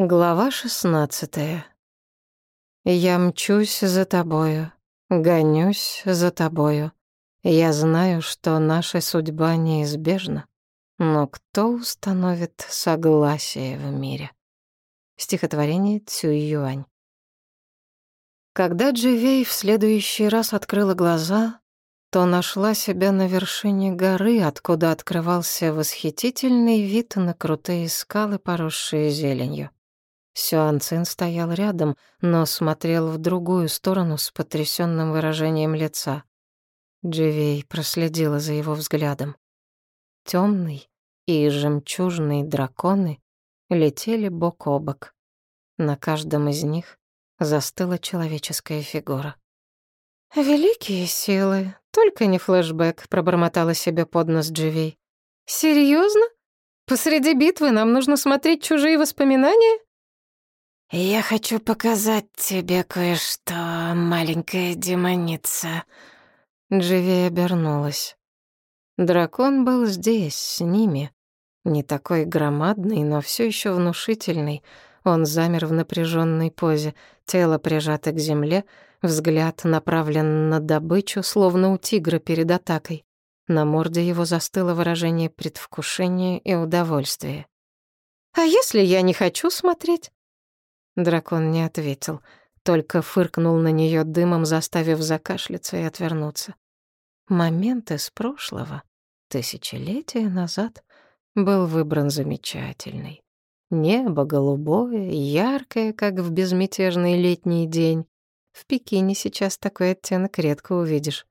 Глава шестнадцатая. Я мчусь за тобою, гонюсь за тобою. Я знаю, что наша судьба неизбежна, но кто установит согласие в мире? Стихотворение Цюй Юань. Когда Дживей в следующий раз открыла глаза, то нашла себя на вершине горы, откуда открывался восхитительный вид на крутые скалы, поросшие зеленью. Сюан Цин стоял рядом, но смотрел в другую сторону с потрясенным выражением лица. Дживей проследила за его взглядом. Темный и жемчужные драконы летели бок о бок. На каждом из них застыла человеческая фигура. «Великие силы, только не флешбэк», — пробормотала себе под нос Дживей. «Серьезно? Посреди битвы нам нужно смотреть чужие воспоминания?» «Я хочу показать тебе кое-что, маленькая демоница». Дживи обернулась. Дракон был здесь, с ними. Не такой громадный, но все еще внушительный. Он замер в напряженной позе, тело прижато к земле, взгляд направлен на добычу, словно у тигра перед атакой. На морде его застыло выражение предвкушения и удовольствия. «А если я не хочу смотреть?» Дракон не ответил, только фыркнул на нее дымом, заставив закашляться и отвернуться. Момент из прошлого, тысячелетия назад, был выбран замечательный. Небо голубое, яркое, как в безмятежный летний день. В Пекине сейчас такой оттенок редко увидишь.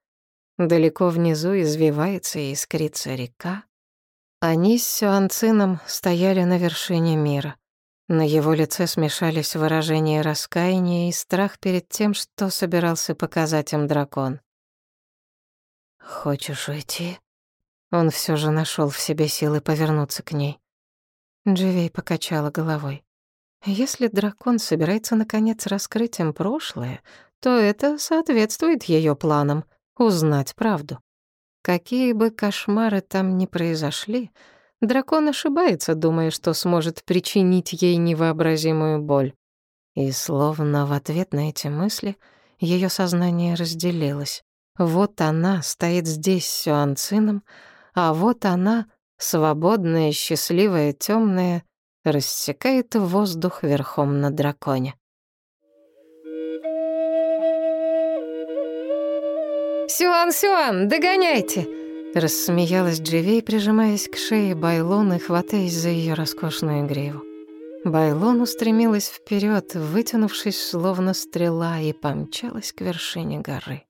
Далеко внизу извивается и искрится река. Они с Сюанцином стояли на вершине мира. На его лице смешались выражения раскаяния и страх перед тем, что собирался показать им дракон. «Хочешь уйти?» Он все же нашел в себе силы повернуться к ней. Дживей покачала головой. Если дракон собирается наконец раскрыть им прошлое, то это соответствует ее планам — узнать правду. Какие бы кошмары там ни произошли — Дракон ошибается, думая, что сможет причинить ей невообразимую боль. И словно в ответ на эти мысли ее сознание разделилось. Вот она стоит здесь с Сюанцином, а вот она, свободная, счастливая, темная, рассекает воздух верхом на драконе. «Сюан, Сюан, догоняйте!» Рассмеялась Дживей, прижимаясь к шее Байлон и хватаясь за ее роскошную гриву. Байлон устремилась вперед, вытянувшись словно стрела, и помчалась к вершине горы.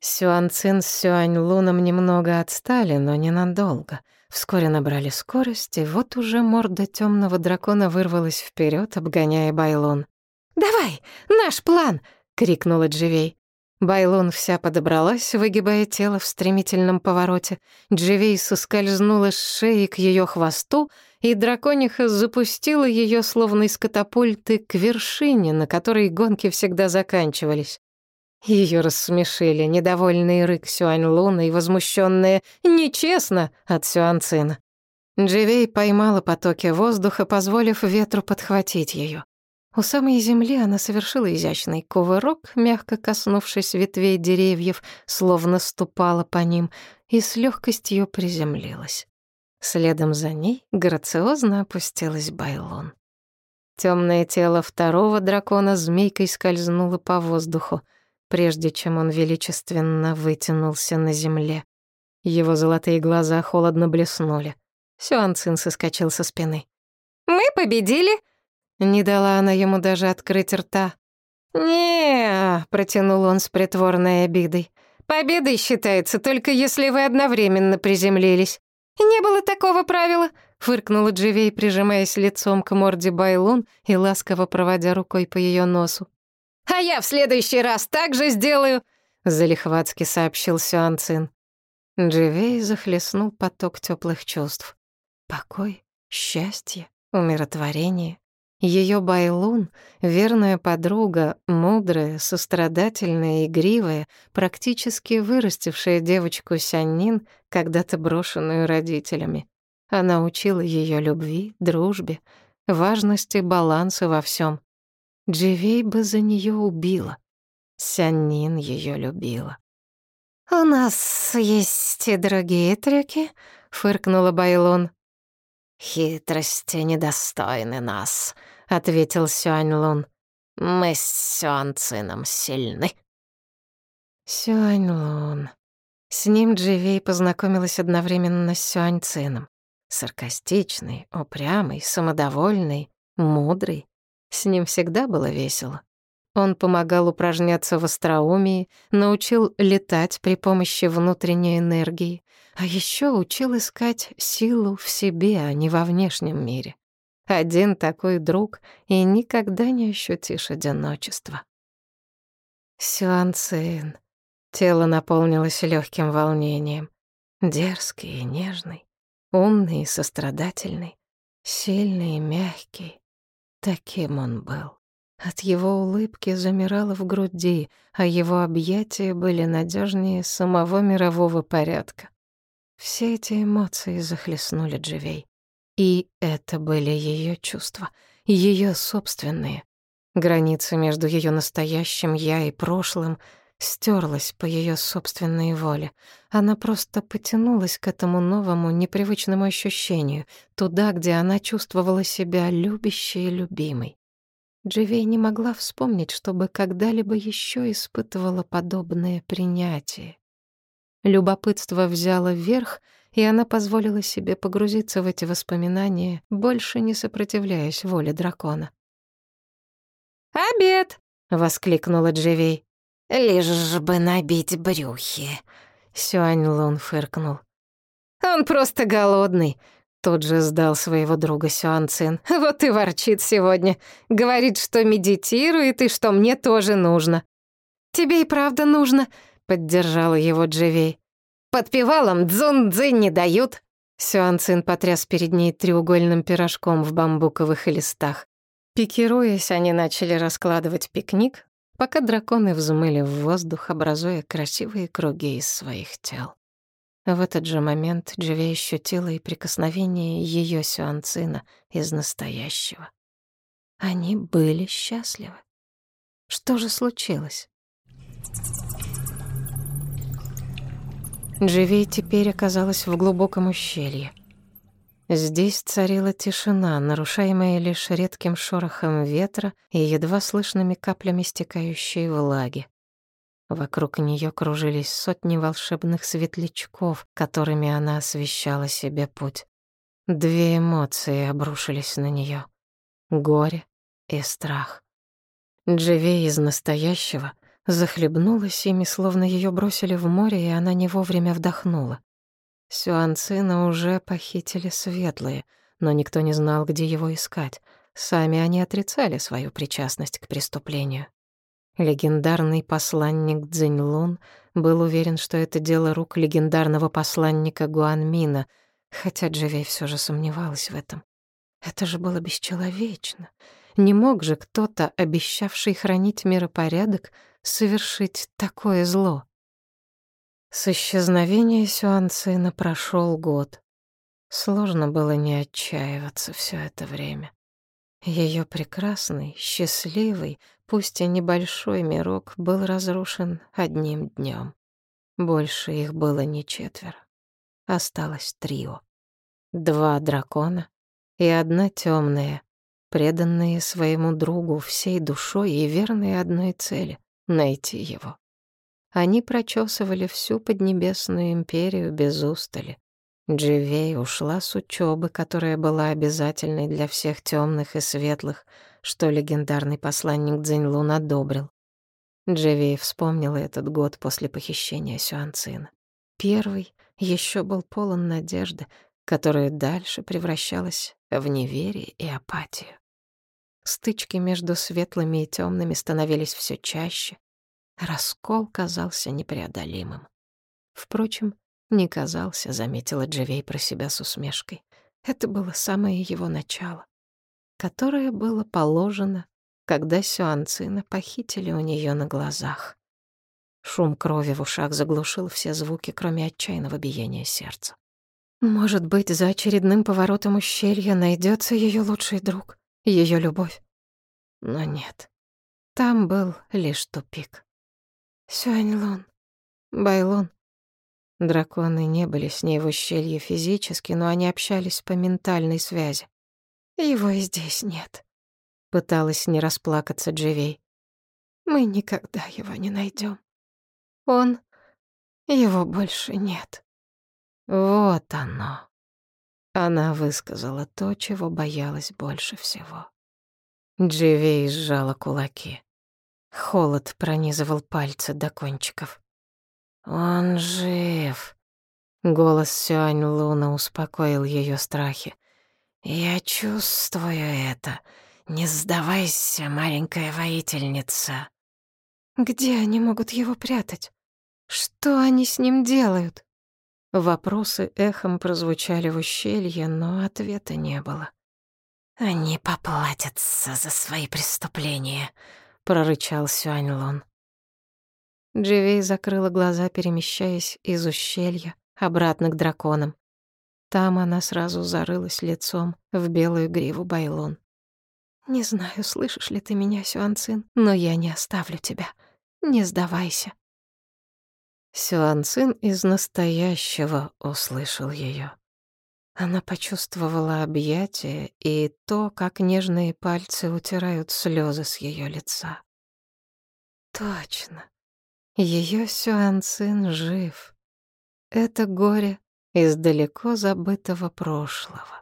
Сюан Цин с Сюань Луном немного отстали, но ненадолго. Вскоре набрали скорость, и вот уже морда темного дракона вырвалась вперед, обгоняя Байлон. «Давай, наш план!» — крикнула Дживей. Байлон вся подобралась, выгибая тело в стремительном повороте. Дживей соскользнула с шеи к ее хвосту, и дракониха запустила ее словно из катапульты к вершине, на которой гонки всегда заканчивались. Ее рассмешили недовольный рык Сюань Луна и возмущенные «Нечестно!» от Сюан Цина. Дживей поймала потоки воздуха, позволив ветру подхватить ее. У самой земли она совершила изящный кувырок, мягко коснувшись ветвей деревьев, словно ступала по ним, и с легкостью приземлилась. Следом за ней грациозно опустилась Байлон. Темное тело второго дракона змейкой скользнуло по воздуху, прежде чем он величественно вытянулся на земле. Его золотые глаза холодно блеснули. Сюан Цин соскочил со спины. «Мы победили!» Не дала она ему даже открыть рта. не протянул он с притворной обидой. «Победой считается только если вы одновременно приземлились». «Не было такого правила», — фыркнула Дживей, прижимаясь лицом к морде Байлун и ласково проводя рукой по ее носу. «А я в следующий раз так же сделаю», — залихватски сообщил Сюанцин. Дживей захлестнул поток теплых чувств. Покой, счастье, умиротворение. Ее Байлун, верная подруга, мудрая, сострадательная, игривая, практически вырастившая девочку Сяннин, когда-то брошенную родителями. Она учила ее любви, дружбе, важности баланса во всем. Дживей бы за нее убила. Сяннин ее любила. «У нас есть и другие трюки», — фыркнула Байлон. «Хитрости недостойны нас», — ответил Сюань Лун. «Мы с Сюан Цином сильны». Сюань Лун. С ним Дживей познакомилась одновременно с Сюань Цином. Саркастичный, упрямый, самодовольный, мудрый. С ним всегда было весело. Он помогал упражняться в остроумии, научил летать при помощи внутренней энергии, а еще учил искать силу в себе, а не во внешнем мире. Один такой друг, и никогда не ощутишь одиночества. Сюан. Тело наполнилось легким волнением. Дерзкий и нежный, умный и сострадательный, сильный и мягкий. Таким он был. От его улыбки замирало в груди, а его объятия были надежнее самого мирового порядка. Все эти эмоции захлестнули Дживей. И это были ее чувства, ее собственные. Граница между ее настоящим «я» и прошлым стерлась по ее собственной воле. Она просто потянулась к этому новому, непривычному ощущению, туда, где она чувствовала себя любящей и любимой. Дживей не могла вспомнить, чтобы когда-либо еще испытывала подобное принятие. Любопытство взяло верх, и она позволила себе погрузиться в эти воспоминания, больше не сопротивляясь воле дракона. «Обед!» — воскликнула Дживей. «Лишь бы набить брюхи», — Сюань Лун фыркнул. «Он просто голодный. Тут же сдал своего друга Сюан Цин. «Вот и ворчит сегодня. Говорит, что медитирует и что мне тоже нужно». «Тебе и правда нужно», — поддержала его Дживей. «Подпевалам дзун-дзы не дают». Сюан Цин потряс перед ней треугольным пирожком в бамбуковых листах. Пикируясь, они начали раскладывать пикник, пока драконы взмыли в воздух, образуя красивые круги из своих тел. В этот же момент Дживей ощутила и прикосновение ее сюанцина из настоящего. Они были счастливы. Что же случилось? Дживей теперь оказалась в глубоком ущелье. Здесь царила тишина, нарушаемая лишь редким шорохом ветра и едва слышными каплями стекающей влаги. Вокруг нее кружились сотни волшебных светлячков, которыми она освещала себе путь. Две эмоции обрушились на нее: горе и страх. Дживей из настоящего захлебнулась ими, словно ее бросили в море, и она не вовремя вдохнула. Сюанцина уже похитили светлые, но никто не знал, где его искать. Сами они отрицали свою причастность к преступлению. Легендарный посланник Цзиньлун был уверен, что это дело рук легендарного посланника Гуанмина, хотя Дживей все же сомневалась в этом. Это же было бесчеловечно. Не мог же кто-то, обещавший хранить миропорядок, совершить такое зло. С исчезновения Сюанцина прошел год. Сложно было не отчаиваться все это время. Ее прекрасный, счастливый, пусть и небольшой мирок был разрушен одним днем. Больше их было не четверо. Осталось трио. Два дракона и одна темная, преданные своему другу всей душой и верные одной цели — найти его. Они прочесывали всю Поднебесную империю без устали, Дживей ушла с учебы, которая была обязательной для всех темных и светлых, что легендарный посланник Цзиньлун одобрил. Дживей вспомнила этот год после похищения Сюанцина. Первый еще был полон надежды, которая дальше превращалась в неверие и апатию. Стычки между светлыми и темными становились все чаще. Раскол казался непреодолимым. Впрочем, не казался, заметила Дживей про себя с усмешкой. Это было самое его начало, которое было положено, когда Сюанцина похитили у нее на глазах. Шум крови в ушах заглушил все звуки, кроме отчаянного биения сердца. Может быть, за очередным поворотом ущелья найдется ее лучший друг. Ее любовь. Но нет, там был лишь тупик. Сюаньлон, Байлон. Драконы не были с ней в ущелье физически, но они общались по ментальной связи. Его и здесь нет. Пыталась не расплакаться Дживей. Мы никогда его не найдем. Он... Его больше нет. Вот оно. Она высказала то, чего боялась больше всего. Дживей сжала кулаки. Холод пронизывал пальцы до кончиков. «Он жив!» Голос Сюань Луна успокоил ее страхи. «Я чувствую это. Не сдавайся, маленькая воительница». «Где они могут его прятать? Что они с ним делают?» Вопросы эхом прозвучали в ущелье, но ответа не было. «Они поплатятся за свои преступления», — прорычал Сюань Лун. Дживей закрыла глаза, перемещаясь из ущелья обратно к драконам. Там она сразу зарылась лицом в белую гриву Байлон. «Не знаю, слышишь ли ты меня, Сюанцин, но я не оставлю тебя. Не сдавайся». Сюанцин из настоящего услышал ее. Она почувствовала объятие и то, как нежные пальцы утирают слезы с ее лица. Точно. Ее Сюанцин жив. Это горе из далеко забытого прошлого.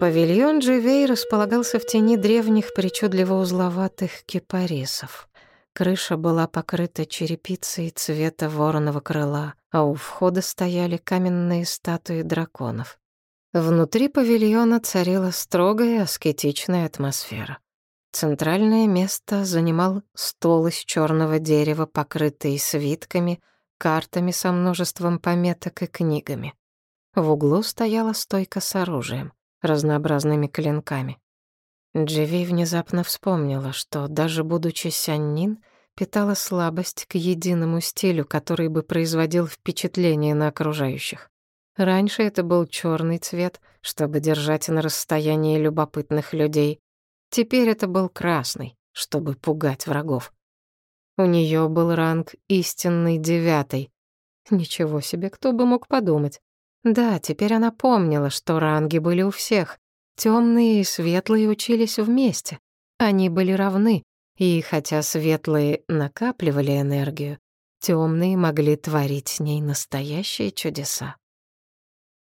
Павильон Дживей располагался в тени древних причудливо узловатых кипарисов. Крыша была покрыта черепицей цвета вороного крыла, а у входа стояли каменные статуи драконов. Внутри павильона царила строгая аскетичная атмосфера. Центральное место занимал стол из черного дерева, покрытый свитками, картами со множеством пометок и книгами. В углу стояла стойка с оружием, разнообразными клинками. Дживи внезапно вспомнила, что даже будучи сяннин, питала слабость к единому стилю, который бы производил впечатление на окружающих. Раньше это был черный цвет, чтобы держать на расстоянии любопытных людей. Теперь это был красный, чтобы пугать врагов. У нее был ранг истинный девятый. Ничего себе, кто бы мог подумать. Да, теперь она помнила, что ранги были у всех. Темные и светлые учились вместе. Они были равны, и хотя светлые накапливали энергию, темные могли творить с ней настоящие чудеса.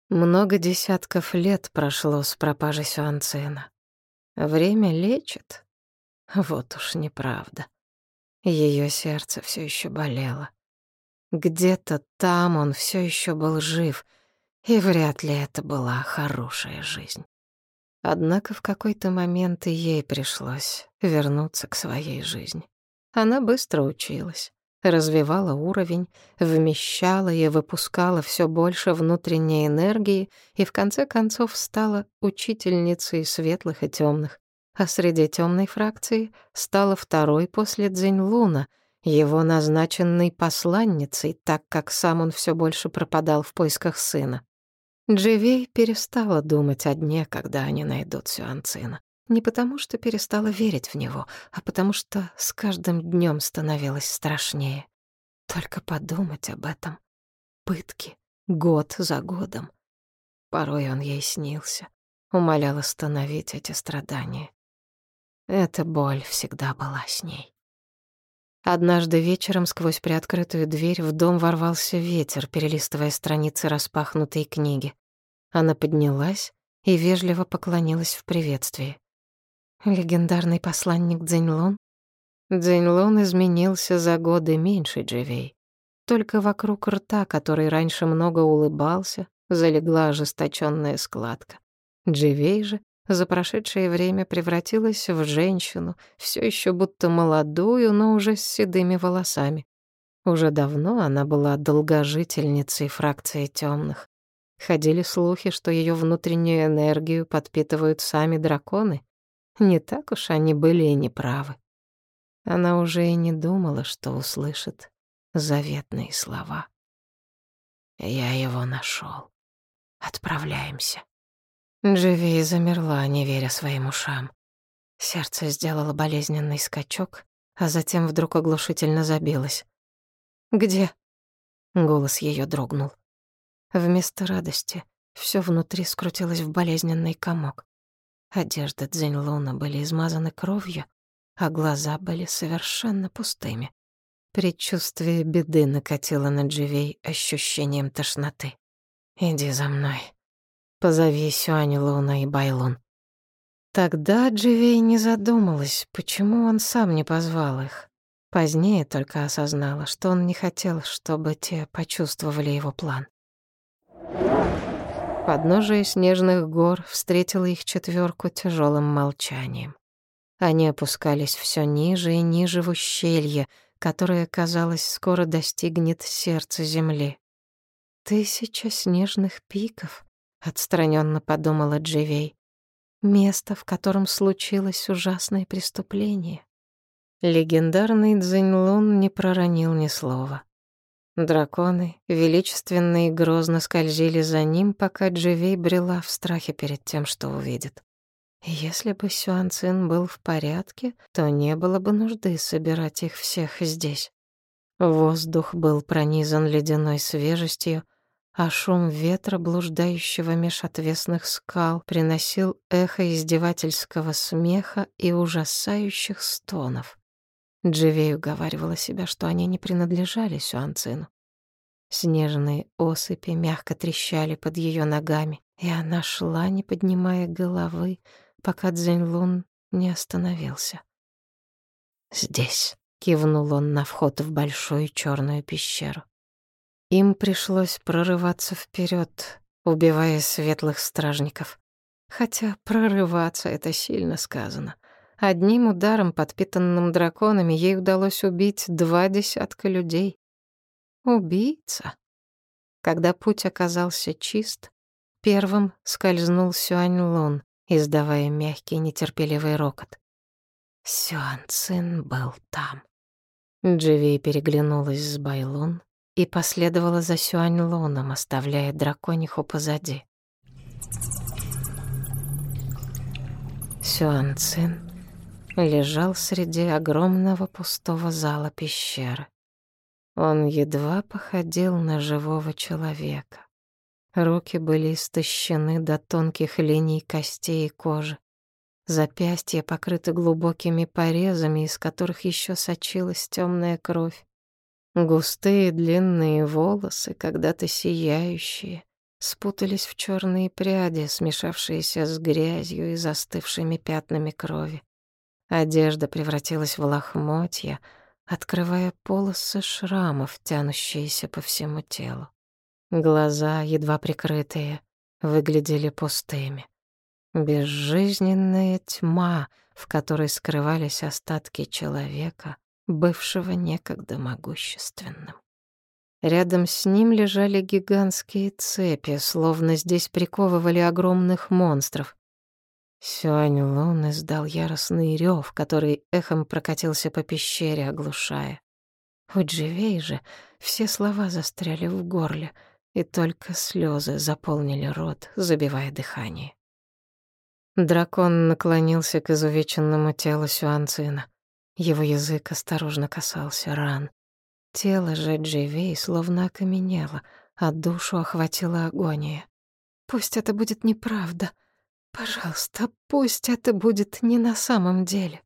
Много десятков лет прошло с пропажей Сюанцина. Время лечит. Вот уж неправда. Ее сердце все еще болело. Где-то там он все еще был жив, и вряд ли это была хорошая жизнь. Однако в какой-то момент ей пришлось вернуться к своей жизни. Она быстро училась развивала уровень, вмещала и выпускала все больше внутренней энергии и в конце концов стала учительницей светлых и темных. А среди темной фракции стала второй после Цзинь-Луна, его назначенной посланницей, так как сам он все больше пропадал в поисках сына. Дживей перестала думать о дне, когда они найдут Сюанцина. Не потому, что перестала верить в него, а потому что с каждым днем становилось страшнее. Только подумать об этом. Пытки. Год за годом. Порой он ей снился. Умолял остановить эти страдания. Эта боль всегда была с ней. Однажды вечером сквозь приоткрытую дверь в дом ворвался ветер, перелистывая страницы распахнутой книги. Она поднялась и вежливо поклонилась в приветствии. Легендарный посланник Цзиньлун? Цзиньлун изменился за годы меньше Дживей. Только вокруг рта, который раньше много улыбался, залегла ожесточенная складка. Дживей же за прошедшее время превратилась в женщину, все еще будто молодую, но уже с седыми волосами. Уже давно она была долгожительницей фракции темных. Ходили слухи, что ее внутреннюю энергию подпитывают сами драконы. Не так уж они были и неправы. Она уже и не думала, что услышит заветные слова. Я его нашел. Отправляемся. Дживей замерла, не веря своим ушам. Сердце сделало болезненный скачок, а затем вдруг оглушительно забилось. «Где?» Голос ее дрогнул. Вместо радости все внутри скрутилось в болезненный комок. Одежда Цзиньлуна были измазаны кровью, а глаза были совершенно пустыми. Предчувствие беды накатило на Дживей ощущением тошноты. «Иди за мной. Позови Сюань Луна и Байлун». Тогда Дживей не задумалась, почему он сам не позвал их. Позднее только осознала, что он не хотел, чтобы те почувствовали его план. Подножие снежных гор встретило их четверку тяжелым молчанием. Они опускались все ниже и ниже в ущелье, которое, казалось, скоро достигнет сердца земли. «Тысяча снежных пиков», — отстраненно подумала Дживей. «Место, в котором случилось ужасное преступление». Легендарный Цзиньлун не проронил ни слова. Драконы величественно и грозно скользили за ним, пока Дживей брела в страхе перед тем, что увидит. Если бы Сюан Цин был в порядке, то не было бы нужды собирать их всех здесь. Воздух был пронизан ледяной свежестью, а шум ветра, блуждающего меж отвесных скал, приносил эхо издевательского смеха и ужасающих стонов. Дживей уговаривала себя, что они не принадлежали Сюанцину. Снежные осыпи мягко трещали под ее ногами, и она шла, не поднимая головы, пока Цзэньлун не остановился. «Здесь», — кивнул он на вход в большую черную пещеру. Им пришлось прорываться вперед, убивая светлых стражников. Хотя прорываться — это сильно сказано. Одним ударом, подпитанным драконами, ей удалось убить два десятка людей. Убийца. Когда путь оказался чист, первым скользнул Сюань Лун, издавая мягкий нетерпеливый рокот. Сюан Цин был там. Дживи переглянулась с Байлун и последовала за Сюань Луном, оставляя дракониху позади. Сюан Цин лежал среди огромного пустого зала пещеры. Он едва походил на живого человека. Руки были истощены до тонких линий костей и кожи. Запястья покрыты глубокими порезами, из которых еще сочилась темная кровь. Густые длинные волосы, когда-то сияющие, спутались в черные пряди, смешавшиеся с грязью и застывшими пятнами крови. Одежда превратилась в лохмотья, открывая полосы шрамов, тянущиеся по всему телу. Глаза, едва прикрытые, выглядели пустыми. Безжизненная тьма, в которой скрывались остатки человека, бывшего некогда могущественным. Рядом с ним лежали гигантские цепи, словно здесь приковывали огромных монстров. Сюань Лун издал яростный рев, который эхом прокатился по пещере, оглушая. У Дживей же все слова застряли в горле — и только слезы заполнили рот, забивая дыхание. Дракон наклонился к изувеченному телу Сюанцина. Его язык осторожно касался ран. Тело же Дживей словно окаменело, а душу охватила агония. «Пусть это будет неправда. Пожалуйста, пусть это будет не на самом деле».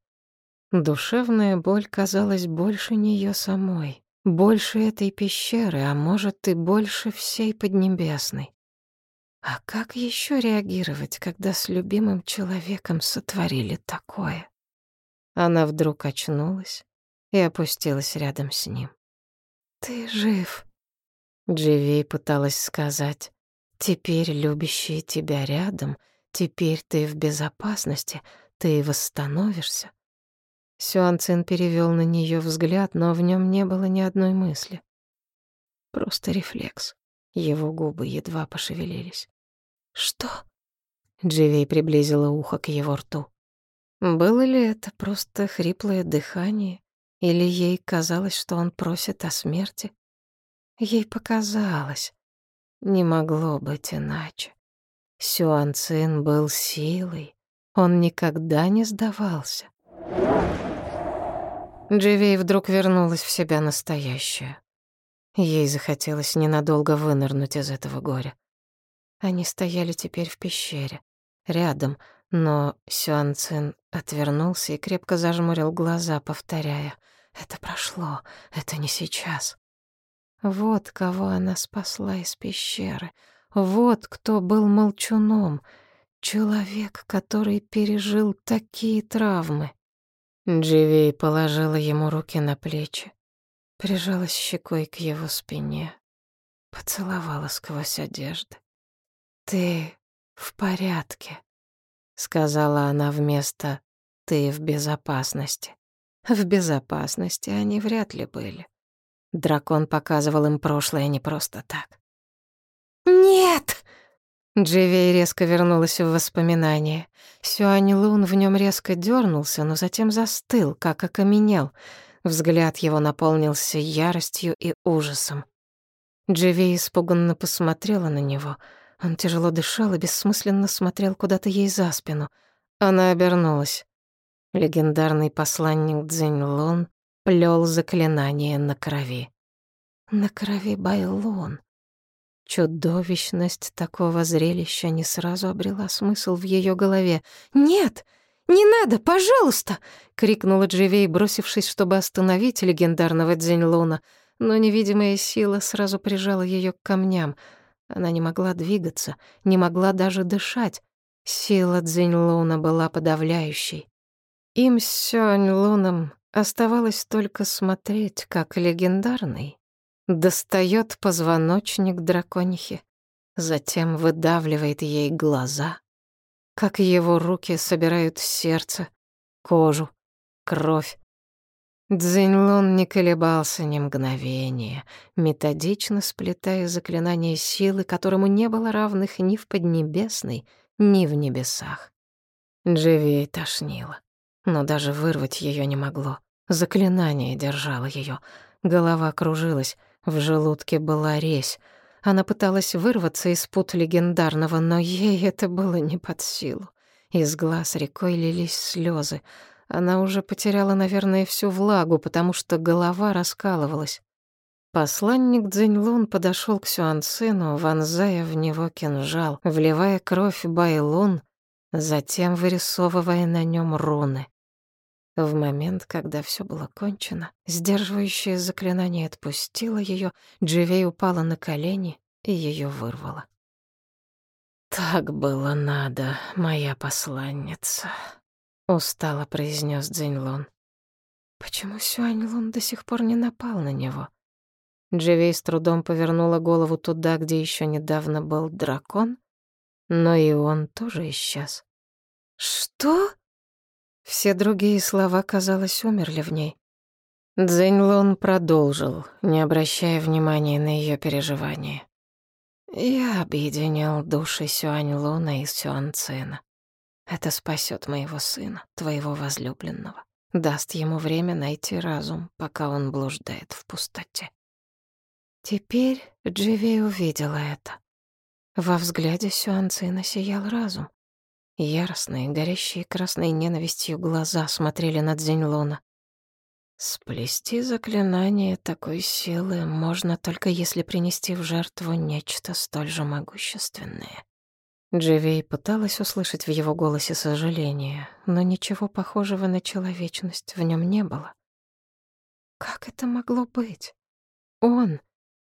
Душевная боль казалась больше нее самой. Больше этой пещеры, а может и больше всей Поднебесной. А как еще реагировать, когда с любимым человеком сотворили такое? Она вдруг очнулась и опустилась рядом с ним. «Ты жив», — Дживи пыталась сказать. «Теперь любящий тебя рядом, теперь ты в безопасности, ты восстановишься. Сюан Цин перевёл на неё взгляд, но в нём не было ни одной мысли. Просто рефлекс. Его губы едва пошевелились. «Что?» Дживей приблизила ухо к его рту. Было ли это просто хриплое дыхание, или ей казалось, что он просит о смерти? Ей показалось. Не могло быть иначе. Сюан Цин был силой. Он никогда не сдавался. Дживей вдруг вернулась в себя настоящую. Ей захотелось ненадолго вынырнуть из этого горя. Они стояли теперь в пещере, рядом, но Сюан Цин отвернулся и крепко зажмурил глаза, повторяя «Это прошло, это не сейчас». Вот кого она спасла из пещеры. Вот кто был молчуном. Человек, который пережил такие травмы. Дживей положила ему руки на плечи, прижалась щекой к его спине, поцеловала сквозь одежды. «Ты в порядке», — сказала она вместо «ты в безопасности». В безопасности они вряд ли были. Дракон показывал им прошлое не просто так. «Нет!» Дживей резко вернулась в воспоминания. Сюань Лун в нем резко дернулся, но затем застыл, как окаменел. Взгляд его наполнился яростью и ужасом. Дживей испуганно посмотрела на него. Он тяжело дышал и бессмысленно смотрел куда-то ей за спину. Она обернулась. Легендарный посланник Цзинь Лун плел заклинание на крови. На крови Байлон. Чудовищность такого зрелища не сразу обрела смысл в ее голове. «Нет! Не надо, пожалуйста!» — крикнула Дживей, бросившись, чтобы остановить легендарного Дзиньлуна. Но невидимая сила сразу прижала ее к камням. Она не могла двигаться, не могла даже дышать. Сила Дзиньлуна была подавляющей. Им с Сюань-Луном Оставалось только смотреть, как легендарный достает позвоночник драконихи, затем выдавливает ей глаза, как его руки собирают сердце, кожу, кровь. Цзиньлун не колебался ни мгновения, методично сплетая заклинания силы, которому не было равных ни в Поднебесной, ни в небесах. Дживей тошнило, но даже вырвать ее не могло. Заклинание держало ее. Голова кружилась, в желудке была резь. Она пыталась вырваться из пут легендарного, но ей это было не под силу. Из глаз рекой лились слезы. Она уже потеряла, наверное, всю влагу, потому что голова раскалывалась. Посланник Цзиньлун подошел к Сюанцину, вонзая в него кинжал, вливая кровь Байлун, затем вырисовывая на нем руны. В момент, когда все было кончено, сдерживающее заклинание отпустило ее, Дживей упала на колени и ее вырвало. «Так было надо, моя посланница», — устало произнес Цзиньлун. Почему Сюаньлун до сих пор не напал на него? Дживей с трудом повернула голову туда, где еще недавно был дракон, но и он тоже исчез. «Что?» Все другие слова, казалось, умерли в ней. Цзэньлун продолжил, не обращая внимания на ее переживания. «Я объединил души Сюань-Луна и Сюань-Цина. Это спасет моего сына, твоего возлюбленного, даст ему время найти разум, пока он блуждает в пустоте». Теперь Дживей увидела это. Во взгляде Сюанцина сиял разум. Яростные, горящие красной ненавистью глаза смотрели на Дзиньлона. Сплести заклинание такой силы можно только если принести в жертву нечто столь же могущественное. Дживей пыталась услышать в его голосе сожаление, но ничего похожего на человечность в нем не было. Как это могло быть? Он,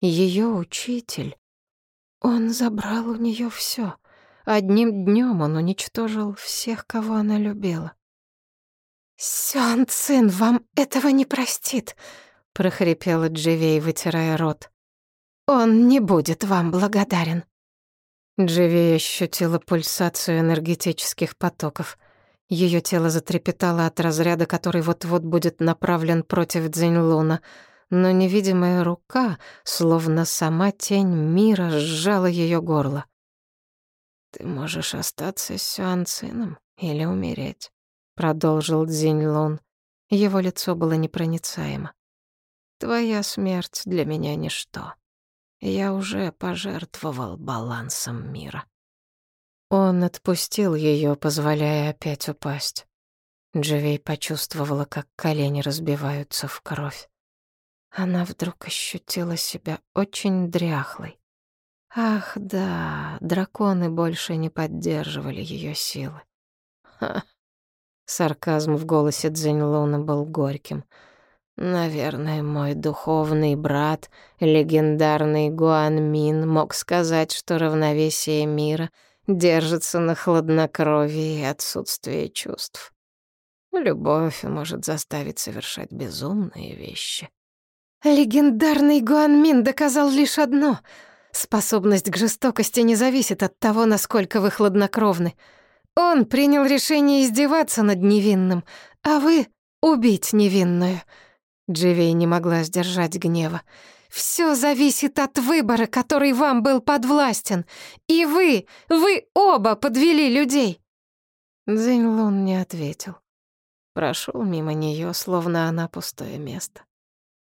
ее учитель, он забрал у нее все. Одним днем он уничтожил всех, кого она любила. «Сюан Цин вам этого не простит», — прохрипела Дживей, вытирая рот. «Он не будет вам благодарен». Дживей ощутила пульсацию энергетических потоков. Ее тело затрепетало от разряда, который вот-вот будет направлен против Дзиньлуна, но невидимая рука, словно сама тень мира, сжала ее горло. «Ты можешь остаться с Сюанцином или умереть», — продолжил Цзиньлун. Его лицо было непроницаемо. «Твоя смерть для меня ничто. Я уже пожертвовал балансом мира. Он отпустил ее, позволяя опять упасть. Дживей почувствовала, как колени разбиваются в кровь. Она вдруг ощутила себя очень дряхлой. Ах, да, драконы больше не поддерживали ее силы. Ха. Сарказм в голосе Цзиньлуна был горьким. Наверное, мой духовный брат, легендарный Гуанмин, мог сказать, что равновесие мира держится на хладнокровии и отсутствии чувств. Любовь может заставить совершать безумные вещи. Легендарный Гуанмин доказал лишь одно — Способность к жестокости не зависит от того, насколько вы хладнокровны. Он принял решение издеваться над невинным, а вы — убить невинную. Дживей не могла сдержать гнева. Все зависит от выбора, который вам был подвластен. И вы, вы оба подвели людей. Цзиньлун не ответил. Прошел мимо нее, словно она пустое место.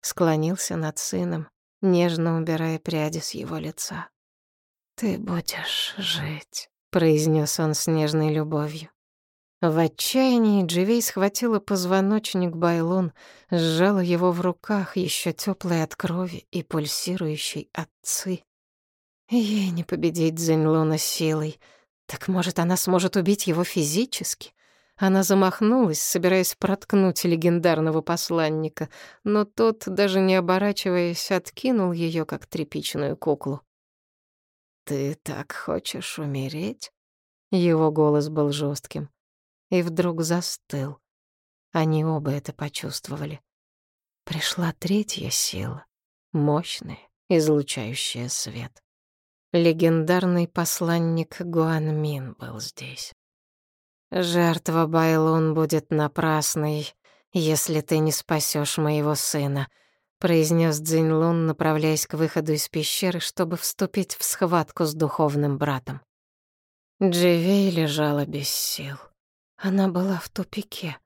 Склонился над сыном, нежно убирая пряди с его лица. «Ты будешь жить», — произнес он с нежной любовью. В отчаянии Дживей схватила позвоночник Байлун, сжала его в руках, еще теплый от крови и пульсирующий от ци. Ей не победить Зенлуна силой. Так может, она сможет убить его физически? Она замахнулась, собираясь проткнуть легендарного посланника, но тот, даже не оборачиваясь, откинул ее как тряпичную куклу. «Ты так хочешь умереть?» Его голос был жестким. И вдруг застыл. Они оба это почувствовали. Пришла третья сила, мощная, излучающая свет. Легендарный посланник Гуанмин был здесь. Жертва Байлун будет напрасной, если ты не спасешь моего сына, произнес Цзиньлун, направляясь к выходу из пещеры, чтобы вступить в схватку с духовным братом. Дживей лежала без сил. Она была в тупике.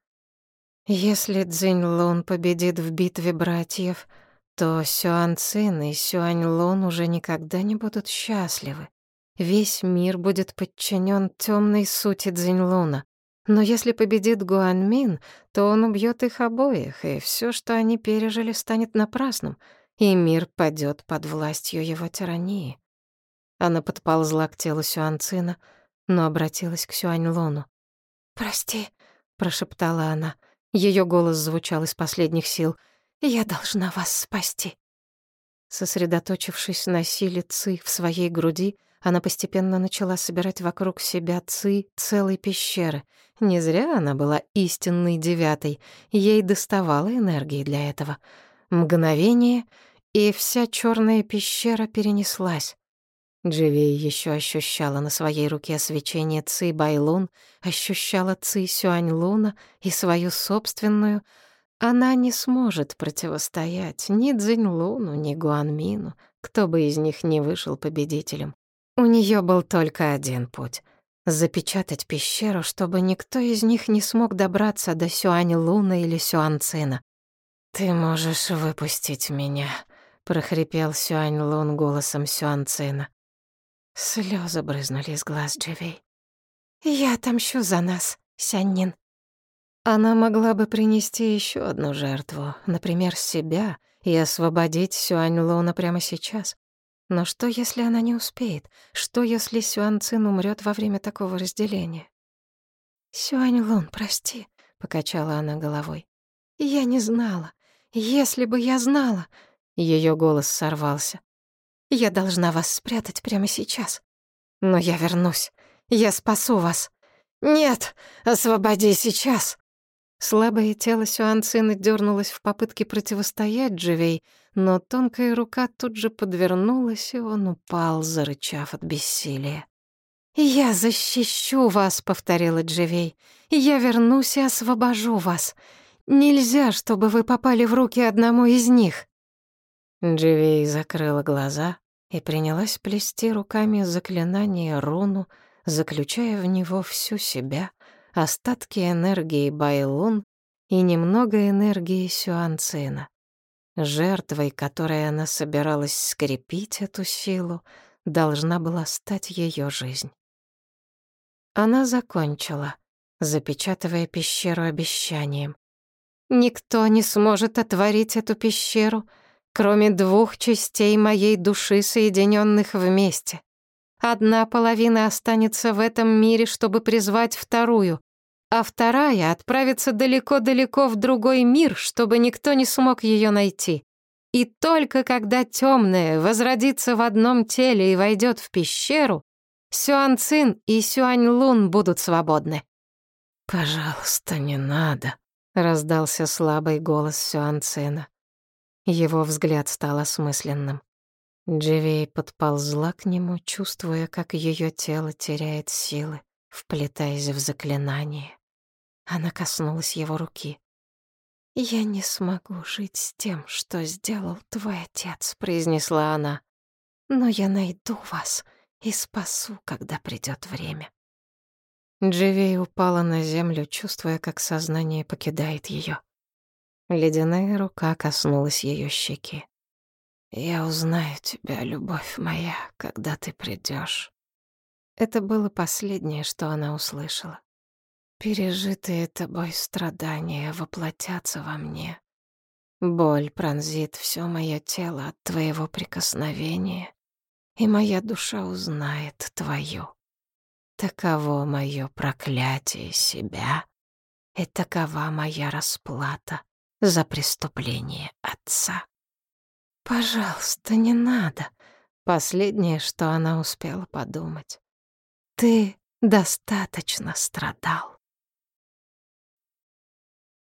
Если Цзиньлун победит в битве братьев, то Сюан Цин и Сюань Лун уже никогда не будут счастливы. Весь мир будет подчинен темной сути Цзиньлуна. Но если победит Гуанмин, то он убьет их обоих, и все, что они пережили, станет напрасным, и мир падет под властью его тирании. Она подползла к телу Сюанцина, но обратилась к Сюаньлону. «Прости», — прошептала она. Ее голос звучал из последних сил. «Я должна вас спасти». Сосредоточившись на силе Ци в своей груди, она постепенно начала собирать вокруг себя ци целой пещеры. Не зря она была истинной девятой, ей доставало энергии для этого. Мгновение, и вся черная пещера перенеслась. Дживей еще ощущала на своей руке свечение Ци Байлун, ощущала Ци Сюань Луна и свою собственную. Она не сможет противостоять ни Цзинь Луну, ни Гуанмину, кто бы из них не вышел победителем. У нее был только один путь — запечатать пещеру, чтобы никто из них не смог добраться до Сюань Луна или Сюань Цина. «Ты можешь выпустить меня», — прохрипел Сюань Лун голосом Сюань Цина. Слезы брызнули из глаз Дживей. «Я отомщу за нас, Сяннин». Она могла бы принести еще одну жертву, например, себя, и освободить Сюань Луна прямо сейчас. Но что, если она не успеет? Что, если Сюан Цин умрёт во время такого разделения? «Сюань Лун, прости», — покачала она головой. «Я не знала. Если бы я знала...» Её голос сорвался. «Я должна вас спрятать прямо сейчас. Но я вернусь. Я спасу вас. Нет, освободи сейчас!» Слабое тело Сюанцины дернулось в попытке противостоять Дживей, но тонкая рука тут же подвернулась, и он упал, зарычав от бессилия. «Я защищу вас», — повторила Дживей. «Я вернусь и освобожу вас. Нельзя, чтобы вы попали в руки одному из них». Дживей закрыла глаза и принялась плести руками заклинание руну, заключая в него всю себя, остатки энергии Байлун и немного энергии Сюанцина. Жертвой, которой она собиралась скрепить эту силу, должна была стать ее жизнь. Она закончила, запечатывая пещеру обещанием. «Никто не сможет отворить эту пещеру, кроме двух частей моей души, соединенных вместе. Одна половина останется в этом мире, чтобы призвать вторую, а вторая отправится далеко-далеко в другой мир, чтобы никто не смог ее найти. И только когда темная возродится в одном теле и войдет в пещеру, Сюан Цин и Сюань Лун будут свободны. «Пожалуйста, не надо», — раздался слабый голос Сюан Цина. Его взгляд стал осмысленным. Дживей подползла к нему, чувствуя, как ее тело теряет силы, вплетаясь в заклинание. Она коснулась его руки. «Я не смогу жить с тем, что сделал твой отец», — произнесла она. «Но я найду вас и спасу, когда придет время». Дживей упала на землю, чувствуя, как сознание покидает ее. Ледяная рука коснулась ее щеки. «Я узнаю тебя, любовь моя, когда ты придешь. Это было последнее, что она услышала. Пережитые тобой страдания воплотятся во мне. Боль пронзит все мое тело от твоего прикосновения, и моя душа узнает твою. Таково мое проклятие себя, и такова моя расплата за преступление отца. Пожалуйста, не надо. Последнее, что она успела подумать. Ты достаточно страдал.